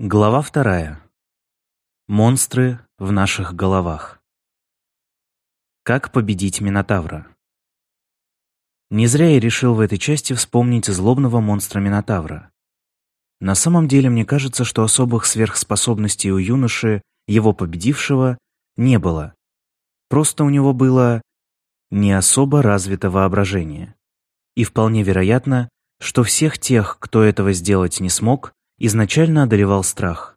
Глава вторая. Монстры в наших головах. Как победить Минотавра? Не зря я решил в этой части вспомнить злобного монстра Минотавра. На самом деле мне кажется, что особых сверхспособностей у юноши, его победившего, не было. Просто у него было не особо развито воображение. И вполне вероятно, что всех тех, кто этого сделать не смог, изначально одолевал страх.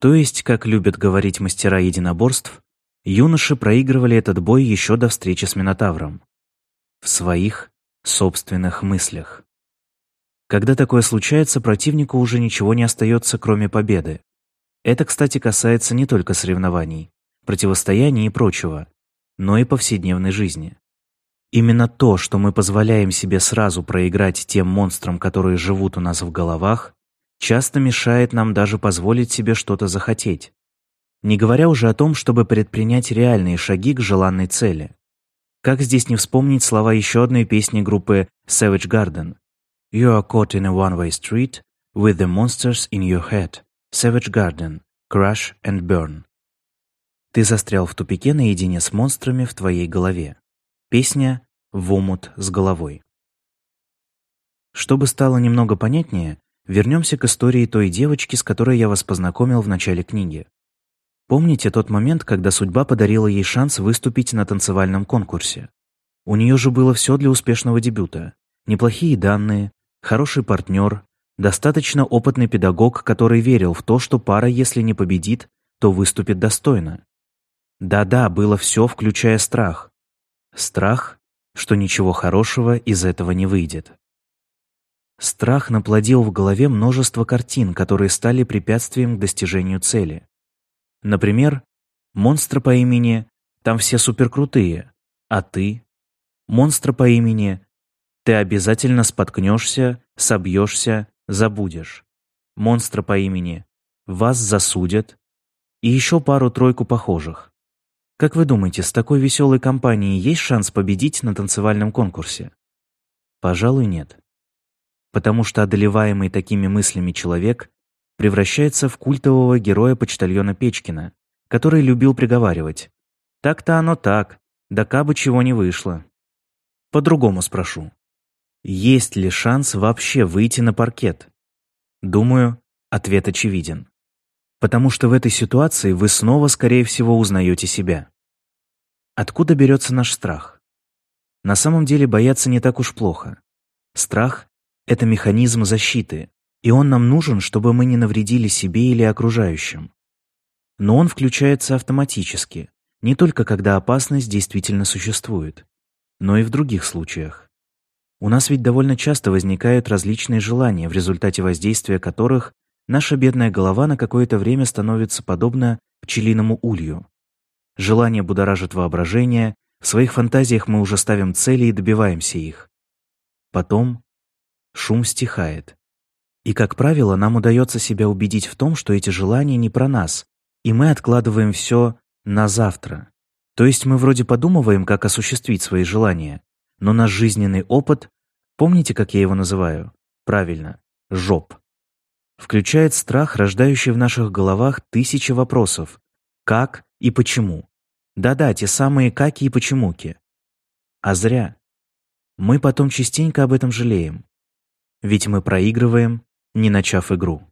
То есть, как любят говорить мастера единоборств, юноши проигрывали этот бой еще до встречи с Минотавром. В своих собственных мыслях. Когда такое случается, противнику уже ничего не остается, кроме победы. Это, кстати, касается не только соревнований, противостояний и прочего, но и повседневной жизни. Именно то, что мы позволяем себе сразу проиграть тем монстрам, которые живут у нас в головах, часто мешает нам даже позволить себе что-то захотеть. Не говоря уже о том, чтобы предпринять реальные шаги к желанной цели. Как здесь не вспомнить слова еще одной песни группы Savage Garden? You are caught in a one-way street with the monsters in your head. Savage Garden. Crush and burn. Ты застрял в тупике наедине с монстрами в твоей голове. Песня «В омут с головой». Чтобы стало немного понятнее, Вернемся к истории той девочки, с которой я вас познакомил в начале книги. Помните тот момент, когда судьба подарила ей шанс выступить на танцевальном конкурсе? У нее же было все для успешного дебюта. Неплохие данные, хороший партнер, достаточно опытный педагог, который верил в то, что пара, если не победит, то выступит достойно. Да-да, было все, включая страх. Страх, что ничего хорошего из этого не выйдет. Страх наплодил в голове множество картин, которые стали препятствием к достижению цели. Например, монстр по имени «Там все суперкрутые», а ты? Монстр по имени «Ты обязательно споткнешься, собьешься, забудешь». Монстра по имени «Вас засудят» и еще пару-тройку похожих. Как вы думаете, с такой веселой компанией есть шанс победить на танцевальном конкурсе? Пожалуй, нет потому что одолеваемый такими мыслями человек превращается в культового героя-почтальона Печкина, который любил приговаривать «Так-то оно так, да кабы чего не вышло». По-другому спрошу. Есть ли шанс вообще выйти на паркет? Думаю, ответ очевиден. Потому что в этой ситуации вы снова, скорее всего, узнаете себя. Откуда берется наш страх? На самом деле бояться не так уж плохо. Страх это механизм защиты, и он нам нужен, чтобы мы не навредили себе или окружающим. Но он включается автоматически, не только когда опасность действительно существует, но и в других случаях. У нас ведь довольно часто возникают различные желания, в результате воздействия которых наша бедная голова на какое-то время становится подобна пчелиному улью. Желание будоражит воображение, в своих фантазиях мы уже ставим цели и добиваемся их. Потом шум стихает. И, как правило, нам удается себя убедить в том, что эти желания не про нас, и мы откладываем все на завтра. То есть мы вроде подумываем, как осуществить свои желания, но наш жизненный опыт, помните, как я его называю? Правильно, жоп. Включает страх, рождающий в наших головах тысячи вопросов. Как и почему? Да-да, те самые «каки» и «почемуки». А зря. Мы потом частенько об этом жалеем. Ведь мы проигрываем, не начав игру.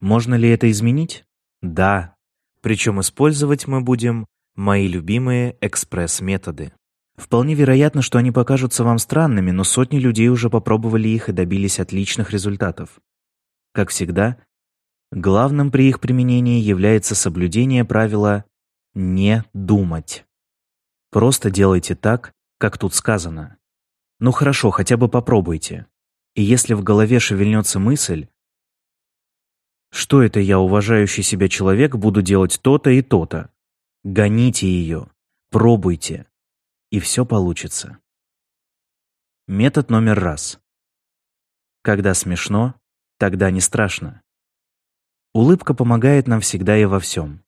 Можно ли это изменить? Да. Причем использовать мы будем мои любимые экспресс-методы. Вполне вероятно, что они покажутся вам странными, но сотни людей уже попробовали их и добились отличных результатов. Как всегда, главным при их применении является соблюдение правила «не думать». Просто делайте так, как тут сказано. Ну хорошо, хотя бы попробуйте. И если в голове шевельнется мысль, что это я, уважающий себя человек, буду делать то-то и то-то, гоните ее, пробуйте, и все получится. Метод номер раз. Когда смешно, тогда не страшно. Улыбка помогает нам всегда и во всем.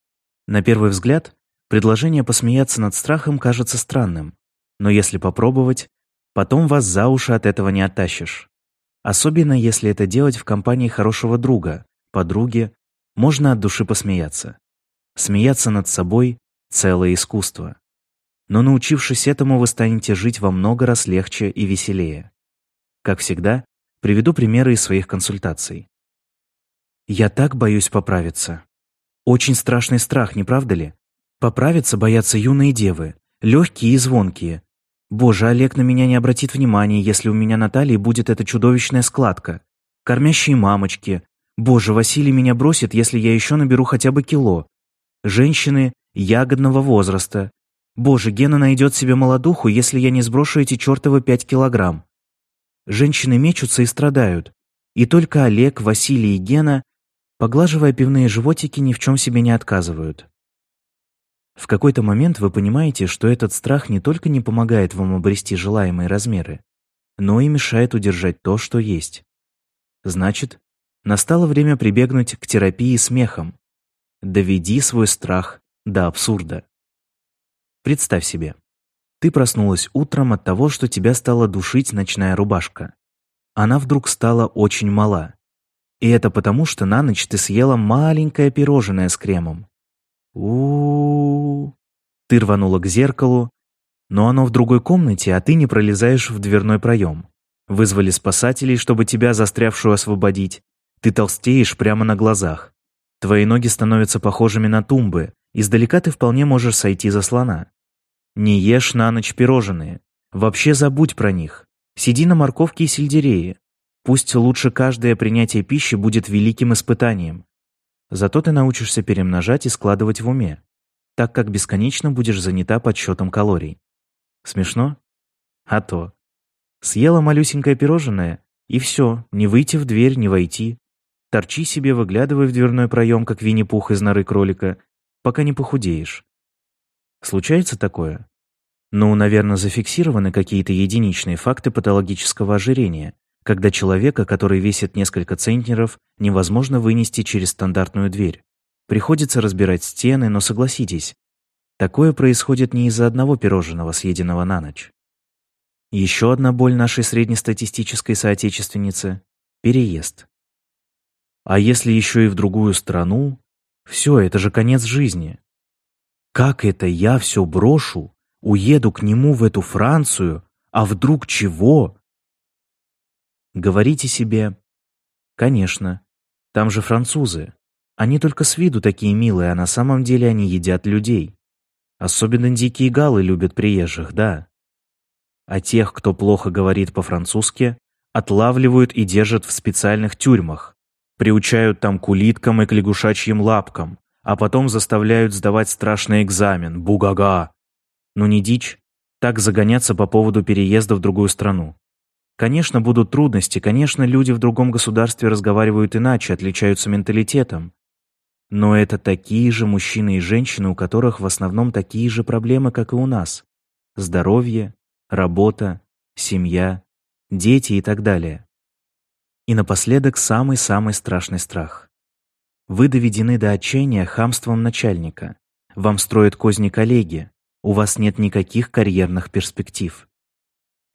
На первый взгляд, предложение посмеяться над страхом кажется странным, но если попробовать, потом вас за уши от этого не оттащишь. Особенно, если это делать в компании хорошего друга, подруге, можно от души посмеяться. Смеяться над собой — целое искусство. Но научившись этому, вы станете жить во много раз легче и веселее. Как всегда, приведу примеры из своих консультаций. Я так боюсь поправиться. Очень страшный страх, не правда ли? Поправиться боятся юные девы, легкие и звонкие. Боже, Олег на меня не обратит внимания, если у меня на талии будет эта чудовищная складка. Кормящие мамочки. Боже, Василий меня бросит, если я еще наберу хотя бы кило. Женщины ягодного возраста. Боже, Гена найдет себе молодуху, если я не сброшу эти чертовы пять килограмм. Женщины мечутся и страдают. И только Олег, Василий и Гена, поглаживая пивные животики, ни в чем себе не отказывают. В какой-то момент вы понимаете, что этот страх не только не помогает вам обрести желаемые размеры, но и мешает удержать то, что есть. Значит, настало время прибегнуть к терапии смехом. Доведи свой страх до абсурда. Представь себе, ты проснулась утром от того, что тебя стала душить ночная рубашка. Она вдруг стала очень мала. И это потому, что на ночь ты съела маленькое пирожное с кремом у, Ты рванула к зеркалу, но оно в другой комнате, а ты не пролезаешь в дверной проем. Вызвали спасателей, чтобы тебя, застрявшую, освободить. Ты толстеешь прямо на глазах. Твои ноги становятся похожими на тумбы. Издалека ты вполне можешь сойти за слона. Не ешь на ночь пирожные. Вообще забудь про них. Сиди на морковке и сельдерее. Пусть лучше каждое принятие пищи будет великим испытанием. Зато ты научишься перемножать и складывать в уме, так как бесконечно будешь занята подсчетом калорий. Смешно? А то. Съела малюсенькое пирожное, и все, не выйти в дверь, не войти. Торчи себе, выглядывай в дверной проем, как Винни-Пух из норы кролика, пока не похудеешь. Случается такое? Ну, наверное, зафиксированы какие-то единичные факты патологического ожирения, когда человека, который весит несколько центнеров, невозможно вынести через стандартную дверь. Приходится разбирать стены, но согласитесь, такое происходит не из-за одного пирожного, съеденного на ночь. Еще одна боль нашей среднестатистической соотечественницы – переезд. А если еще и в другую страну, все, это же конец жизни. Как это я все брошу, уеду к нему в эту Францию, а вдруг чего? Говорите себе, конечно, там же французы. Они только с виду такие милые, а на самом деле они едят людей. Особенно дикие галы любят приезжих, да. А тех, кто плохо говорит по-французски, отлавливают и держат в специальных тюрьмах, приучают там к улиткам и к лягушачьим лапкам, а потом заставляют сдавать страшный экзамен, бугага. Ну не дичь, так загоняться по поводу переезда в другую страну. Конечно, будут трудности, конечно, люди в другом государстве разговаривают иначе, отличаются менталитетом. Но это такие же мужчины и женщины, у которых в основном такие же проблемы, как и у нас. Здоровье, работа, семья, дети и так далее. И напоследок самый-самый страшный страх. Вы доведены до отчаяния хамством начальника. Вам строят козни коллеги. У вас нет никаких карьерных перспектив.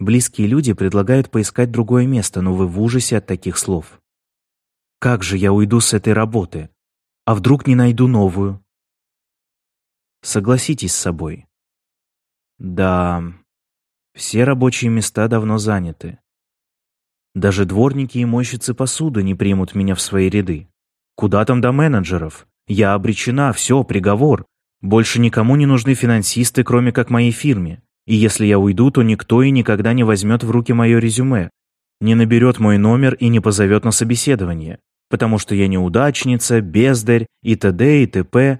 Близкие люди предлагают поискать другое место, но вы в ужасе от таких слов. Как же я уйду с этой работы? А вдруг не найду новую? Согласитесь с собой. Да, все рабочие места давно заняты. Даже дворники и мойщицы посуды не примут меня в свои ряды. Куда там до менеджеров? Я обречена, все, приговор. Больше никому не нужны финансисты, кроме как моей фирме. И если я уйду, то никто и никогда не возьмет в руки мое резюме, не наберет мой номер и не позовет на собеседование, потому что я неудачница, бездарь и т.д. и т.п.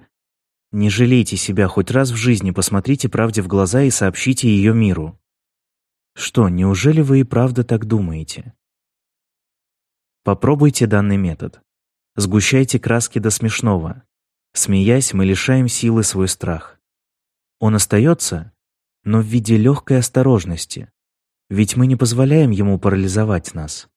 Не жалейте себя хоть раз в жизни, посмотрите правде в глаза и сообщите ее миру. Что, неужели вы и правда так думаете? Попробуйте данный метод. Сгущайте краски до смешного. Смеясь, мы лишаем силы свой страх. Он остается, но в виде легкой осторожности, ведь мы не позволяем ему парализовать нас.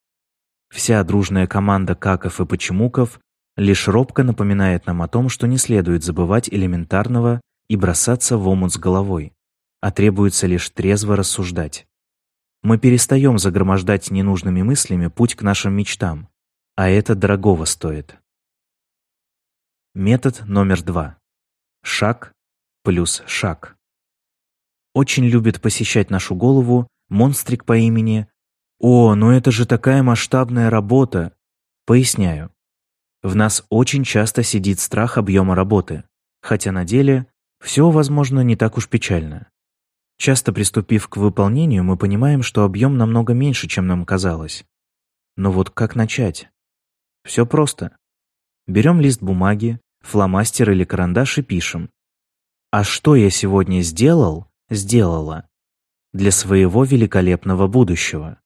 Вся дружная команда каков и почемуков лишь робко напоминает нам о том, что не следует забывать элементарного и бросаться в омут с головой, а требуется лишь трезво рассуждать. Мы перестаем загромождать ненужными мыслями путь к нашим мечтам, а это дорогого стоит. Метод номер два. Шаг плюс шаг. Очень любит посещать нашу голову монстрик по имени «О, ну это же такая масштабная работа!» Поясняю. В нас очень часто сидит страх объема работы, хотя на деле все, возможно, не так уж печально. Часто приступив к выполнению, мы понимаем, что объем намного меньше, чем нам казалось. Но вот как начать? Все просто. Берем лист бумаги, фломастер или карандаш и пишем. А что я сегодня сделал, сделала для своего великолепного будущего?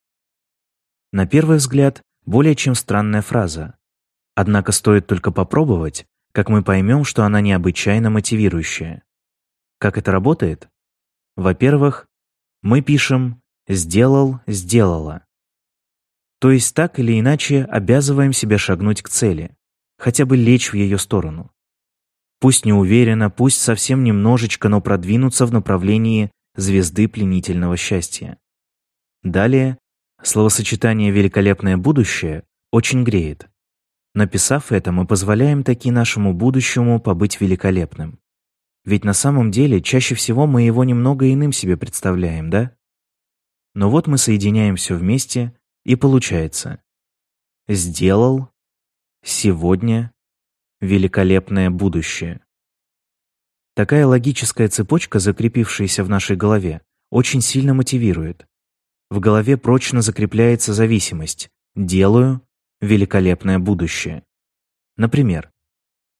На первый взгляд, более чем странная фраза. Однако стоит только попробовать, как мы поймем, что она необычайно мотивирующая. Как это работает? Во-первых, мы пишем «сделал, сделала». То есть так или иначе обязываем себя шагнуть к цели, хотя бы лечь в ее сторону. Пусть неуверенно, пусть совсем немножечко, но продвинуться в направлении звезды пленительного счастья. Далее, словосочетание «великолепное будущее» очень греет. Написав это, мы позволяем таки нашему будущему побыть великолепным. Ведь на самом деле чаще всего мы его немного иным себе представляем, да? Но вот мы соединяем все вместе, и получается. Сделал, сегодня, великолепное будущее. Такая логическая цепочка, закрепившаяся в нашей голове, очень сильно мотивирует. В голове прочно закрепляется зависимость «делаю великолепное будущее». Например,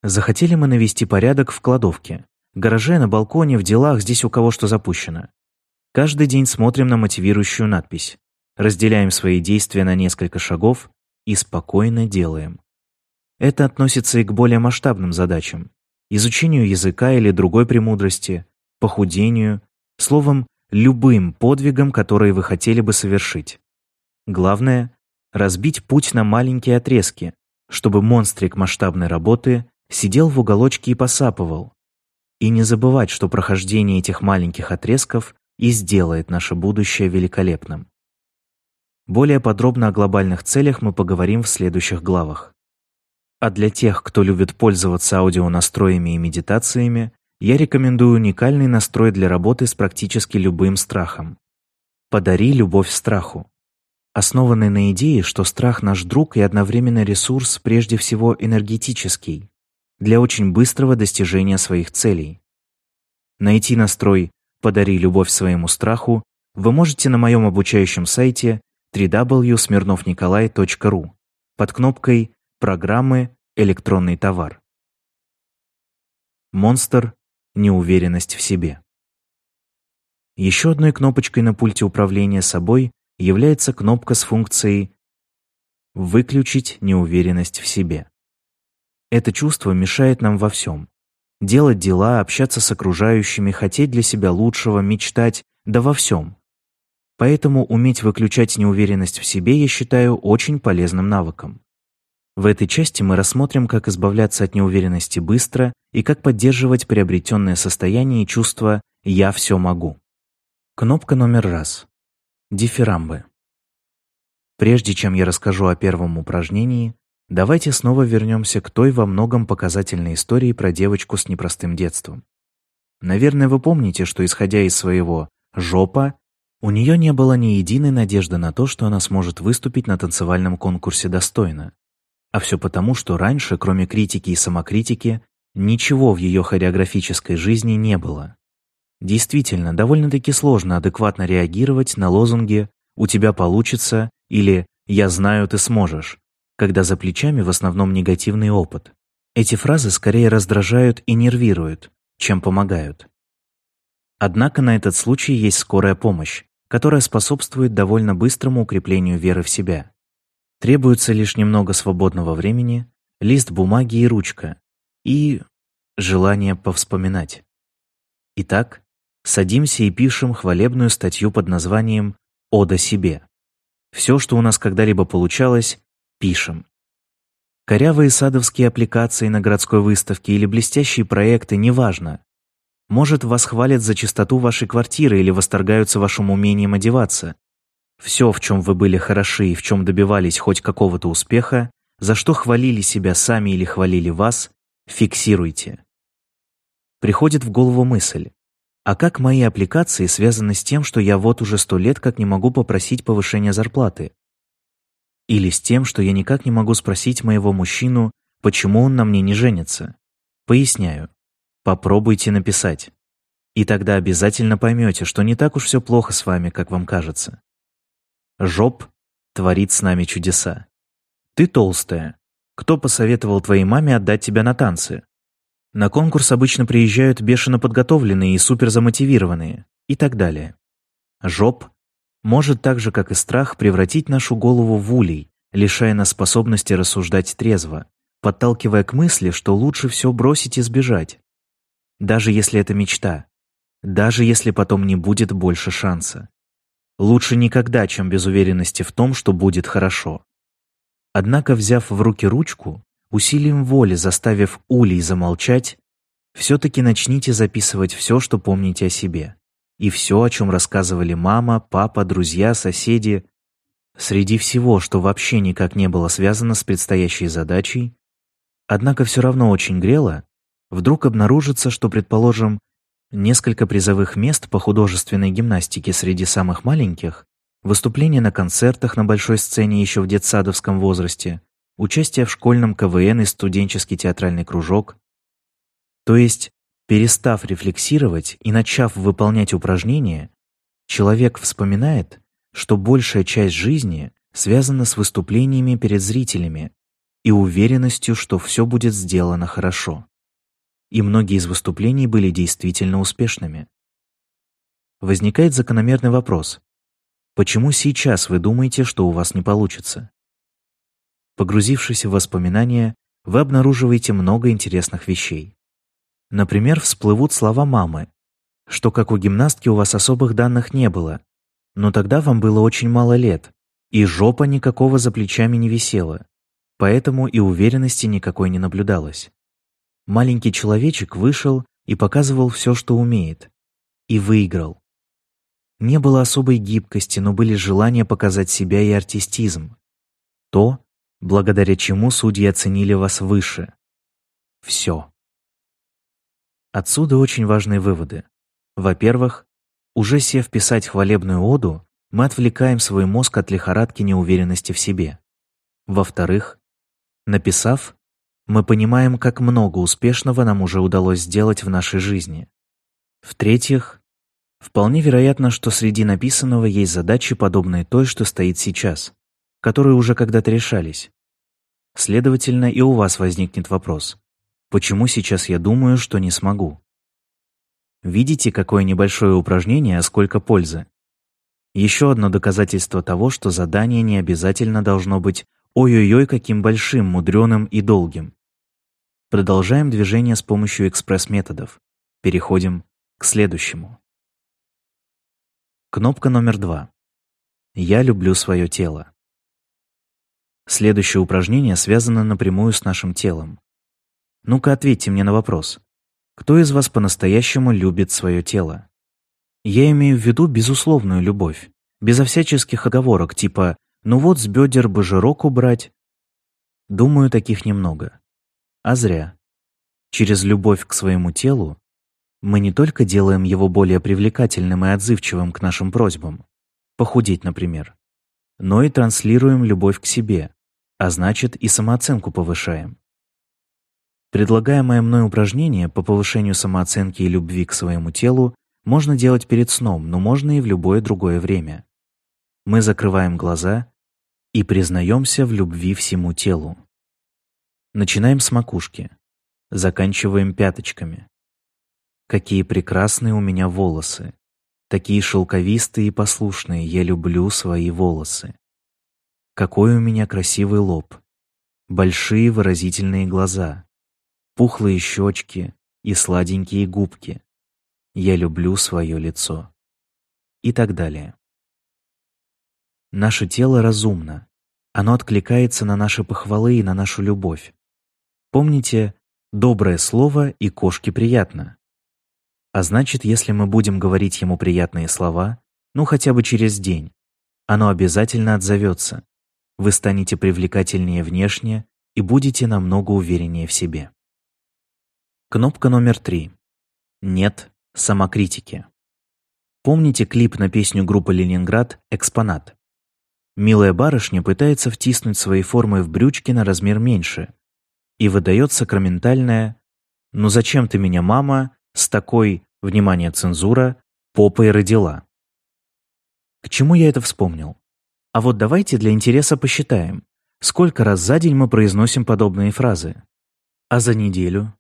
захотели мы навести порядок в кладовке, гараже, на балконе, в делах, здесь у кого что запущено. Каждый день смотрим на мотивирующую надпись, разделяем свои действия на несколько шагов и спокойно делаем. Это относится и к более масштабным задачам – изучению языка или другой премудрости, похудению, словом, любым подвигам, которые вы хотели бы совершить. Главное – разбить путь на маленькие отрезки, чтобы монстрик масштабной работы сидел в уголочке и посапывал. И не забывать, что прохождение этих маленьких отрезков и сделает наше будущее великолепным. Более подробно о глобальных целях мы поговорим в следующих главах. А для тех, кто любит пользоваться аудионастроями и медитациями, я рекомендую уникальный настрой для работы с практически любым страхом. «Подари любовь страху», основанный на идее, что страх наш друг и одновременно ресурс прежде всего энергетический, для очень быстрого достижения своих целей. Найти настрой «Подари любовь своему страху» вы можете на моем обучающем сайте www.smirnovnikolai.ru под кнопкой Программы «Электронный товар». Монстр «Неуверенность в себе». Еще одной кнопочкой на пульте управления собой является кнопка с функцией «Выключить неуверенность в себе». Это чувство мешает нам во всем. Делать дела, общаться с окружающими, хотеть для себя лучшего, мечтать, да во всем. Поэтому уметь выключать неуверенность в себе я считаю очень полезным навыком. В этой части мы рассмотрим, как избавляться от неуверенности быстро и как поддерживать приобретенное состояние и чувство «я все могу». Кнопка номер раз. Дифирамбы. Прежде чем я расскажу о первом упражнении, давайте снова вернемся к той во многом показательной истории про девочку с непростым детством. Наверное, вы помните, что, исходя из своего «жопа», у нее не было ни единой надежды на то, что она сможет выступить на танцевальном конкурсе достойно. А все потому, что раньше, кроме критики и самокритики, ничего в ее хореографической жизни не было. Действительно, довольно-таки сложно адекватно реагировать на лозунги «у тебя получится» или «я знаю, ты сможешь», когда за плечами в основном негативный опыт. Эти фразы скорее раздражают и нервируют, чем помогают. Однако на этот случай есть скорая помощь, которая способствует довольно быстрому укреплению веры в себя. Требуется лишь немного свободного времени, лист бумаги и ручка, и желание повспоминать. Итак, садимся и пишем хвалебную статью под названием «Ода себе». Все, что у нас когда-либо получалось, пишем. Корявые садовские аппликации на городской выставке или блестящие проекты, неважно. Может, вас хвалят за чистоту вашей квартиры или восторгаются вашим умением одеваться. Все, в чем вы были хороши и в чем добивались хоть какого-то успеха, за что хвалили себя сами или хвалили вас, Фиксируйте. Приходит в голову мысль, а как мои аппликации связаны с тем, что я вот уже сто лет как не могу попросить повышения зарплаты? Или с тем, что я никак не могу спросить моего мужчину, почему он на мне не женится? Поясняю. Попробуйте написать. И тогда обязательно поймете, что не так уж все плохо с вами, как вам кажется. Жоп творит с нами чудеса. Ты толстая. Кто посоветовал твоей маме отдать тебя на танцы? На конкурс обычно приезжают бешено подготовленные и суперзамотивированные и так далее. Жоп может так же, как и страх, превратить нашу голову в улей, лишая нас способности рассуждать трезво, подталкивая к мысли, что лучше все бросить и сбежать. Даже если это мечта, даже если потом не будет больше шанса. Лучше никогда, чем без уверенности в том, что будет хорошо. Однако, взяв в руки ручку, усилием воли заставив улей замолчать, все-таки начните записывать все, что помните о себе. И все, о чем рассказывали мама, папа, друзья, соседи. Среди всего, что вообще никак не было связано с предстоящей задачей, однако все равно очень грело, вдруг обнаружится, что, предположим, несколько призовых мест по художественной гимнастике среди самых маленьких, выступления на концертах на большой сцене еще в детсадовском возрасте, участие в школьном КВН и студенческий театральный кружок. То есть, перестав рефлексировать и начав выполнять упражнения, человек вспоминает, что большая часть жизни связана с выступлениями перед зрителями и уверенностью, что все будет сделано хорошо. И многие из выступлений были действительно успешными. Возникает закономерный вопрос. Почему сейчас вы думаете, что у вас не получится? Погрузившись в воспоминания, вы обнаруживаете много интересных вещей. Например, всплывут слова мамы, что как у гимнастки у вас особых данных не было, но тогда вам было очень мало лет, и жопа никакого за плечами не висела, поэтому и уверенности никакой не наблюдалось. Маленький человечек вышел и показывал все, что умеет, и выиграл. Не было особой гибкости, но были желания показать себя и артистизм. То, благодаря чему судьи оценили вас выше. Все. Отсюда очень важные выводы. Во-первых, уже сев писать хвалебную оду, мы отвлекаем свой мозг от лихорадки неуверенности в себе. Во-вторых, написав, мы понимаем, как много успешного нам уже удалось сделать в нашей жизни. В-третьих, вполне вероятно, что среди написанного есть задачи, подобные той, что стоит сейчас которые уже когда-то решались. Следовательно, и у вас возникнет вопрос, почему сейчас я думаю, что не смогу? Видите, какое небольшое упражнение, а сколько пользы? Еще одно доказательство того, что задание не обязательно должно быть ой-ой-ой каким большим, мудреным и долгим. Продолжаем движение с помощью экспресс-методов. Переходим к следующему. Кнопка номер два. Я люблю свое тело. Следующее упражнение связано напрямую с нашим телом. Ну-ка ответьте мне на вопрос. Кто из вас по-настоящему любит свое тело? Я имею в виду безусловную любовь, безо всяческих оговорок, типа «ну вот с бедер бы жирок убрать». Думаю, таких немного. А зря. Через любовь к своему телу мы не только делаем его более привлекательным и отзывчивым к нашим просьбам, похудеть, например, но и транслируем любовь к себе, а значит и самооценку повышаем. Предлагаемое мной упражнение по повышению самооценки и любви к своему телу можно делать перед сном, но можно и в любое другое время. Мы закрываем глаза и признаемся в любви всему телу. Начинаем с макушки, заканчиваем пяточками. Какие прекрасные у меня волосы, такие шелковистые и послушные, я люблю свои волосы. Какой у меня красивый лоб, большие выразительные глаза, пухлые щечки и сладенькие губки. Я люблю свое лицо. И так далее. Наше тело разумно. Оно откликается на наши похвалы и на нашу любовь. Помните, доброе слово и кошке приятно. А значит, если мы будем говорить ему приятные слова, ну хотя бы через день, оно обязательно отзовется вы станете привлекательнее внешне и будете намного увереннее в себе. Кнопка номер три. Нет самокритики. Помните клип на песню группы «Ленинград» «Экспонат»? Милая барышня пытается втиснуть свои формы в брючки на размер меньше и выдает сакраментальное «Ну зачем ты меня, мама, с такой, внимание, цензура, попой родила?» К чему я это вспомнил? А вот давайте для интереса посчитаем, сколько раз за день мы произносим подобные фразы. А за неделю?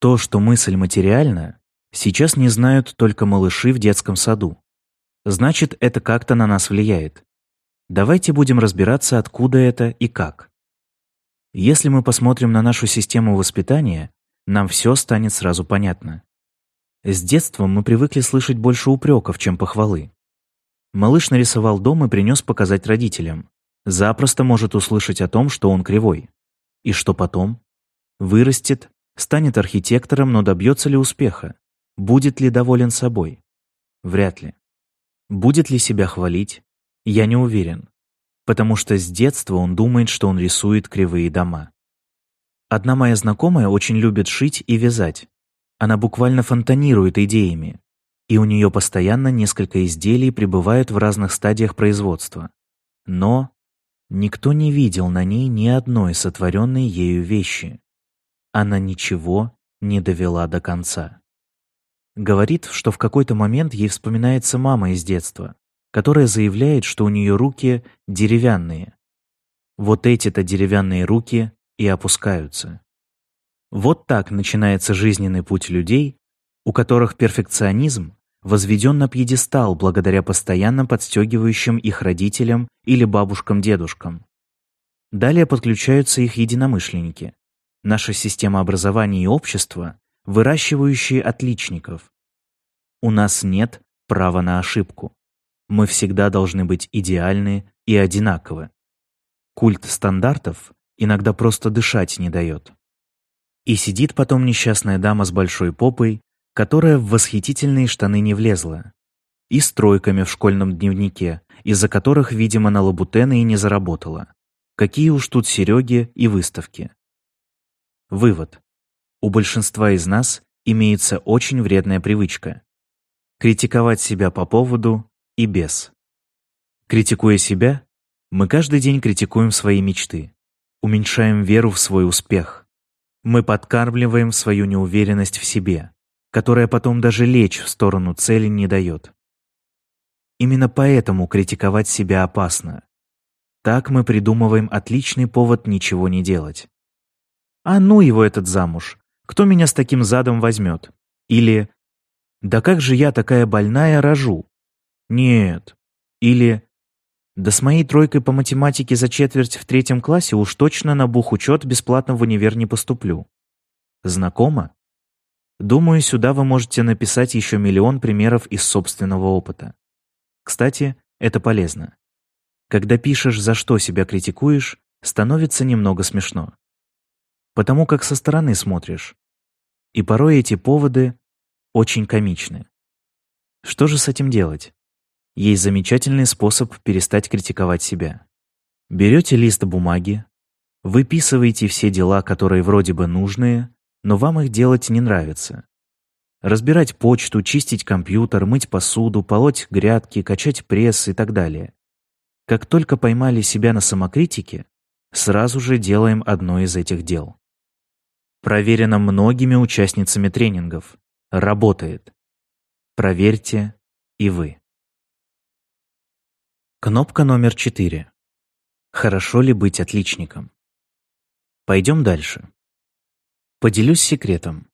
То, что мысль материальна, сейчас не знают только малыши в детском саду. Значит, это как-то на нас влияет. Давайте будем разбираться, откуда это и как. Если мы посмотрим на нашу систему воспитания, нам все станет сразу понятно. С детства мы привыкли слышать больше упреков, чем похвалы. Малыш нарисовал дом и принес показать родителям. Запросто может услышать о том, что он кривой. И что потом? Вырастет, Станет архитектором, но добьется ли успеха? Будет ли доволен собой? Вряд ли. Будет ли себя хвалить? Я не уверен. Потому что с детства он думает, что он рисует кривые дома. Одна моя знакомая очень любит шить и вязать. Она буквально фонтанирует идеями. И у нее постоянно несколько изделий пребывают в разных стадиях производства. Но никто не видел на ней ни одной сотворенной ею вещи она ничего не довела до конца. Говорит, что в какой-то момент ей вспоминается мама из детства, которая заявляет, что у нее руки деревянные. Вот эти-то деревянные руки и опускаются. Вот так начинается жизненный путь людей, у которых перфекционизм возведен на пьедестал благодаря постоянно подстегивающим их родителям или бабушкам-дедушкам. Далее подключаются их единомышленники, наша система образования и общества, выращивающие отличников. У нас нет права на ошибку. Мы всегда должны быть идеальны и одинаковы. Культ стандартов иногда просто дышать не дает. И сидит потом несчастная дама с большой попой, которая в восхитительные штаны не влезла, и с тройками в школьном дневнике, из-за которых, видимо, на лабутены и не заработала. Какие уж тут Сереги и выставки. Вывод. У большинства из нас имеется очень вредная привычка – критиковать себя по поводу и без. Критикуя себя, мы каждый день критикуем свои мечты, уменьшаем веру в свой успех. Мы подкармливаем свою неуверенность в себе, которая потом даже лечь в сторону цели не дает. Именно поэтому критиковать себя опасно. Так мы придумываем отличный повод ничего не делать. «А ну его этот замуж! Кто меня с таким задом возьмет?» Или «Да как же я такая больная рожу?» «Нет». Или «Да с моей тройкой по математике за четверть в третьем классе уж точно на бухучет бесплатно в универ не поступлю». Знакомо? Думаю, сюда вы можете написать еще миллион примеров из собственного опыта. Кстати, это полезно. Когда пишешь, за что себя критикуешь, становится немного смешно потому как со стороны смотришь. И порой эти поводы очень комичны. Что же с этим делать? Есть замечательный способ перестать критиковать себя. Берете лист бумаги, выписываете все дела, которые вроде бы нужные, но вам их делать не нравится. Разбирать почту, чистить компьютер, мыть посуду, полоть грядки, качать пресс и так далее. Как только поймали себя на самокритике, сразу же делаем одно из этих дел. Проверено многими участницами тренингов. Работает. Проверьте и вы. Кнопка номер четыре. Хорошо ли быть отличником? Пойдем дальше. Поделюсь секретом.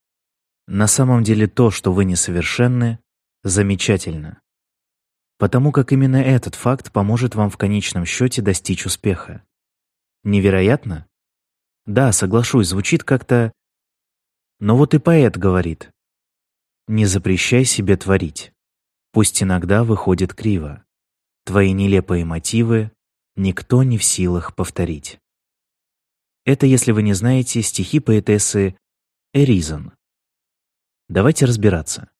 На самом деле то, что вы несовершенны, замечательно. Потому как именно этот факт поможет вам в конечном счете достичь успеха. Невероятно? Да, соглашусь, звучит как-то но вот и поэт говорит, «Не запрещай себе творить, пусть иногда выходит криво. Твои нелепые мотивы никто не в силах повторить». Это, если вы не знаете, стихи поэтессы Эризон. Давайте разбираться.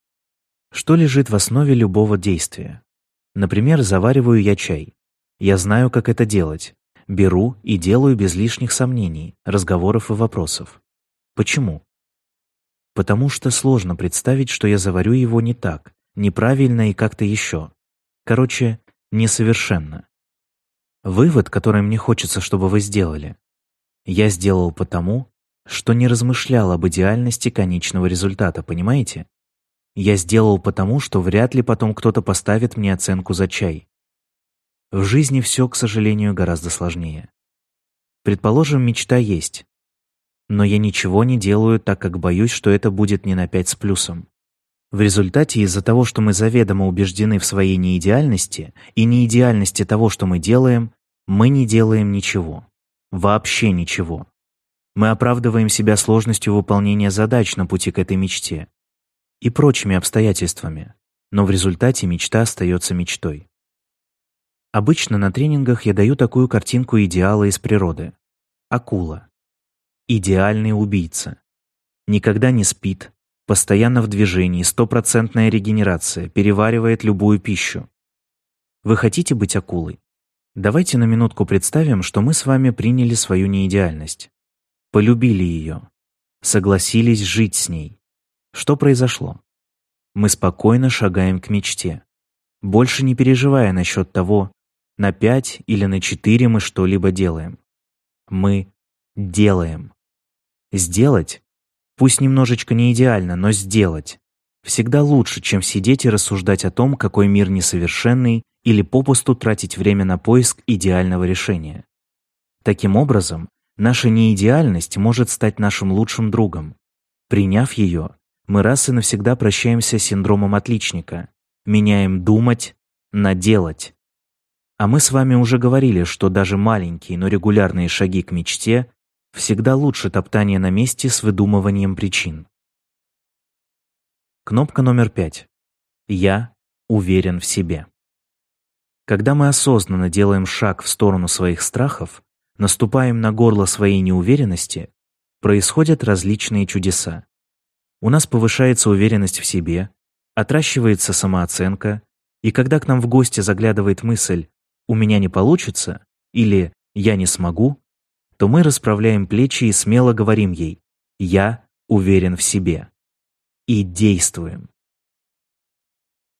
Что лежит в основе любого действия? Например, завариваю я чай. Я знаю, как это делать. Беру и делаю без лишних сомнений, разговоров и вопросов. Почему? потому что сложно представить, что я заварю его не так, неправильно и как-то еще. Короче, несовершенно. Вывод, который мне хочется, чтобы вы сделали, я сделал потому, что не размышлял об идеальности конечного результата, понимаете? Я сделал потому, что вряд ли потом кто-то поставит мне оценку за чай. В жизни все, к сожалению, гораздо сложнее. Предположим, мечта есть. Но я ничего не делаю, так как боюсь, что это будет не на пять с плюсом. В результате из-за того, что мы заведомо убеждены в своей неидеальности и неидеальности того, что мы делаем, мы не делаем ничего. Вообще ничего. Мы оправдываем себя сложностью выполнения задач на пути к этой мечте и прочими обстоятельствами, но в результате мечта остается мечтой. Обычно на тренингах я даю такую картинку идеала из природы. Акула. Идеальный убийца. Никогда не спит, постоянно в движении, стопроцентная регенерация, переваривает любую пищу. Вы хотите быть акулой? Давайте на минутку представим, что мы с вами приняли свою неидеальность. Полюбили ее. Согласились жить с ней. Что произошло? Мы спокойно шагаем к мечте, больше не переживая насчет того, на пять или на четыре мы что-либо делаем. Мы делаем. Сделать, пусть немножечко не идеально, но сделать, всегда лучше, чем сидеть и рассуждать о том, какой мир несовершенный или попусту тратить время на поиск идеального решения. Таким образом, наша неидеальность может стать нашим лучшим другом. Приняв ее, мы раз и навсегда прощаемся с синдромом отличника, меняем думать на делать. А мы с вами уже говорили, что даже маленькие, но регулярные шаги к мечте всегда лучше топтания на месте с выдумыванием причин. Кнопка номер пять. Я уверен в себе. Когда мы осознанно делаем шаг в сторону своих страхов, наступаем на горло своей неуверенности, происходят различные чудеса. У нас повышается уверенность в себе, отращивается самооценка, и когда к нам в гости заглядывает мысль «у меня не получится» или «я не смогу», то мы расправляем плечи и смело говорим ей «я уверен в себе» и действуем.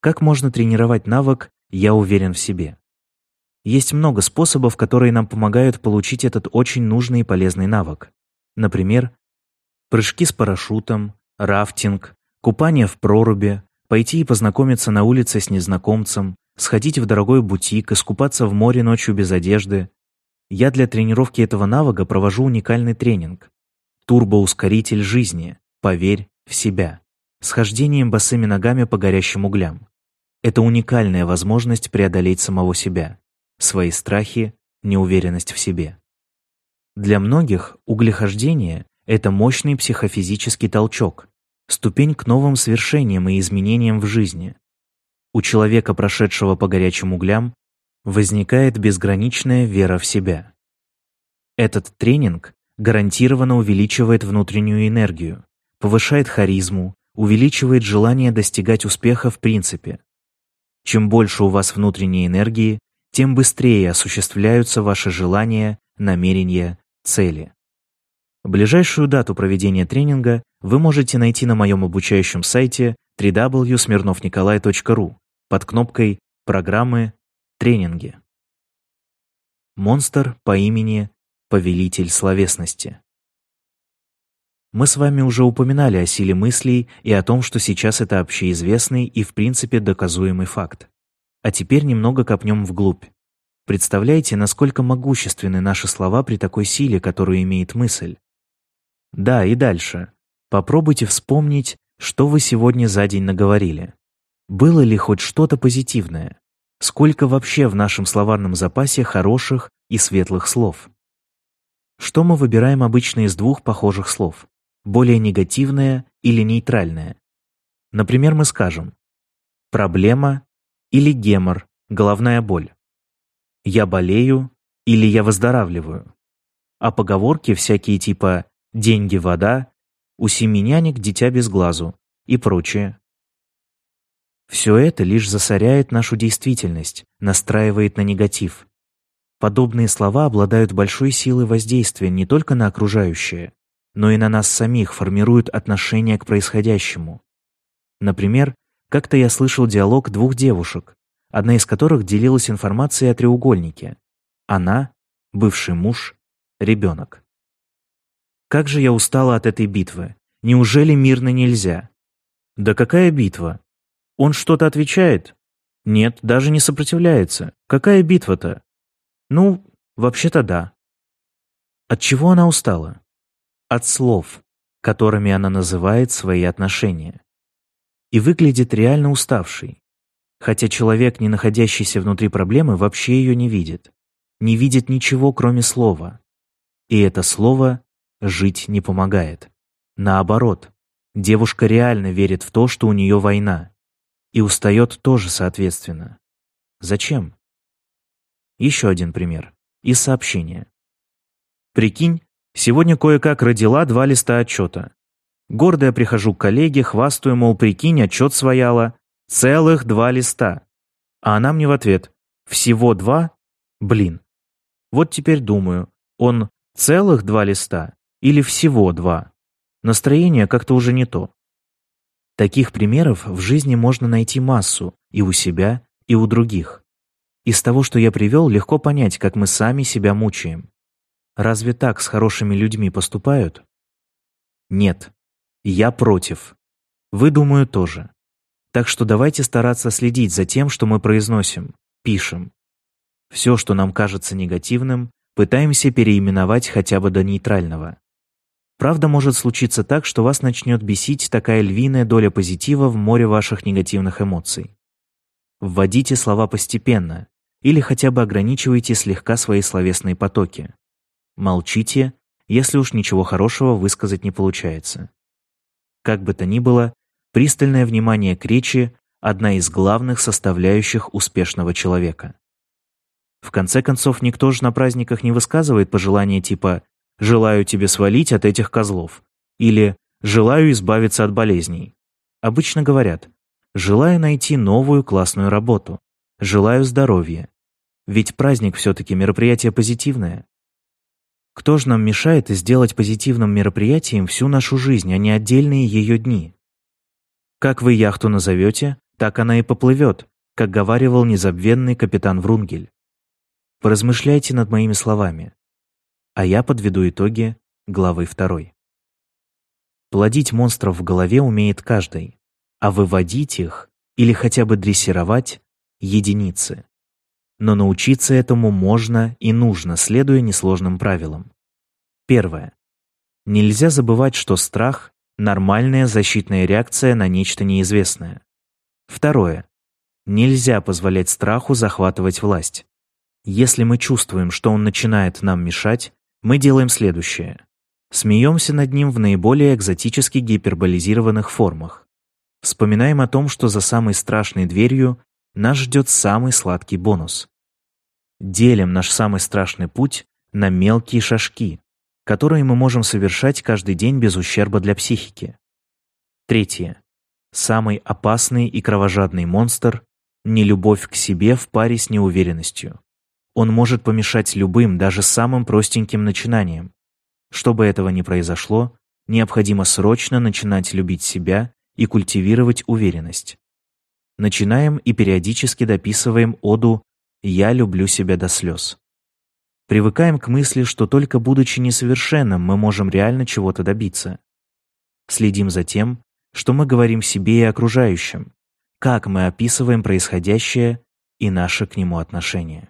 Как можно тренировать навык «я уверен в себе»? Есть много способов, которые нам помогают получить этот очень нужный и полезный навык. Например, прыжки с парашютом, рафтинг, купание в проруби, пойти и познакомиться на улице с незнакомцем, сходить в дорогой бутик, искупаться в море ночью без одежды. Я для тренировки этого навыка провожу уникальный тренинг. Турбоускоритель жизни. Поверь в себя. С хождением босыми ногами по горящим углям. Это уникальная возможность преодолеть самого себя, свои страхи, неуверенность в себе. Для многих углехождение — это мощный психофизический толчок, ступень к новым свершениям и изменениям в жизни. У человека, прошедшего по горячим углям, возникает безграничная вера в себя. Этот тренинг гарантированно увеличивает внутреннюю энергию, повышает харизму, увеличивает желание достигать успеха в принципе. Чем больше у вас внутренней энергии, тем быстрее осуществляются ваши желания, намерения, цели. Ближайшую дату проведения тренинга вы можете найти на моем обучающем сайте www.smirnovnikolai.ru под кнопкой «Программы. Тренинги». Монстр по имени Повелитель словесности. Мы с вами уже упоминали о силе мыслей и о том, что сейчас это общеизвестный и в принципе доказуемый факт. А теперь немного копнем вглубь. Представляете, насколько могущественны наши слова при такой силе, которую имеет мысль? Да, и дальше. Попробуйте вспомнить, что вы сегодня за день наговорили. Было ли хоть что-то позитивное? Сколько вообще в нашем словарном запасе хороших и светлых слов? Что мы выбираем обычно из двух похожих слов? Более негативное или нейтральное? Например, мы скажем «проблема» или «гемор», «головная боль». «Я болею» или «я выздоравливаю». А поговорки всякие типа деньги, вода, у семи нянек дитя без глазу и прочее. Все это лишь засоряет нашу действительность, настраивает на негатив. Подобные слова обладают большой силой воздействия не только на окружающее, но и на нас самих формируют отношение к происходящему. Например, как-то я слышал диалог двух девушек, одна из которых делилась информацией о треугольнике. Она, бывший муж, ребенок. Как же я устала от этой битвы. Неужели мирно нельзя? Да какая битва? Он что-то отвечает? Нет, даже не сопротивляется. Какая битва-то? Ну, вообще-то да. От чего она устала? От слов, которыми она называет свои отношения. И выглядит реально уставшей. Хотя человек, не находящийся внутри проблемы, вообще ее не видит. Не видит ничего, кроме слова. И это слово «жить» не помогает. Наоборот, девушка реально верит в то, что у нее война. И устает тоже соответственно. Зачем? Еще один пример. Из сообщения. Прикинь, сегодня кое-как родила два листа отчета. Гордо я прихожу к коллеге, хвастаю, мол, прикинь, отчет свояла. Целых два листа. А она мне в ответ. Всего два? Блин. Вот теперь думаю, он целых два листа или всего два? Настроение как-то уже не то. Таких примеров в жизни можно найти массу и у себя, и у других. Из того, что я привел, легко понять, как мы сами себя мучаем. Разве так с хорошими людьми поступают? Нет. Я против. Вы, думаю, тоже. Так что давайте стараться следить за тем, что мы произносим, пишем. Все, что нам кажется негативным, пытаемся переименовать хотя бы до нейтрального. Правда, может случиться так, что вас начнет бесить такая львиная доля позитива в море ваших негативных эмоций. Вводите слова постепенно или хотя бы ограничивайте слегка свои словесные потоки. Молчите, если уж ничего хорошего высказать не получается. Как бы то ни было, пристальное внимание к речи – одна из главных составляющих успешного человека. В конце концов, никто же на праздниках не высказывает пожелания типа «желаю тебе свалить от этих козлов» или «желаю избавиться от болезней». Обычно говорят «желаю найти новую классную работу», «желаю здоровья». Ведь праздник все-таки мероприятие позитивное. Кто же нам мешает сделать позитивным мероприятием всю нашу жизнь, а не отдельные ее дни? Как вы яхту назовете, так она и поплывет, как говаривал незабвенный капитан Врунгель. Поразмышляйте над моими словами. А я подведу итоги главы второй. Плодить монстров в голове умеет каждый, а выводить их или хотя бы дрессировать — единицы но научиться этому можно и нужно, следуя несложным правилам. Первое. Нельзя забывать, что страх — нормальная защитная реакция на нечто неизвестное. Второе. Нельзя позволять страху захватывать власть. Если мы чувствуем, что он начинает нам мешать, мы делаем следующее. Смеемся над ним в наиболее экзотически гиперболизированных формах. Вспоминаем о том, что за самой страшной дверью нас ждет самый сладкий бонус. Делим наш самый страшный путь на мелкие шажки, которые мы можем совершать каждый день без ущерба для психики. Третье. Самый опасный и кровожадный монстр — нелюбовь к себе в паре с неуверенностью. Он может помешать любым, даже самым простеньким начинаниям. Чтобы этого не произошло, необходимо срочно начинать любить себя и культивировать уверенность. Начинаем и периодически дописываем оду «Я люблю себя до слез». Привыкаем к мысли, что только будучи несовершенным, мы можем реально чего-то добиться. Следим за тем, что мы говорим себе и окружающим, как мы описываем происходящее и наше к нему отношение.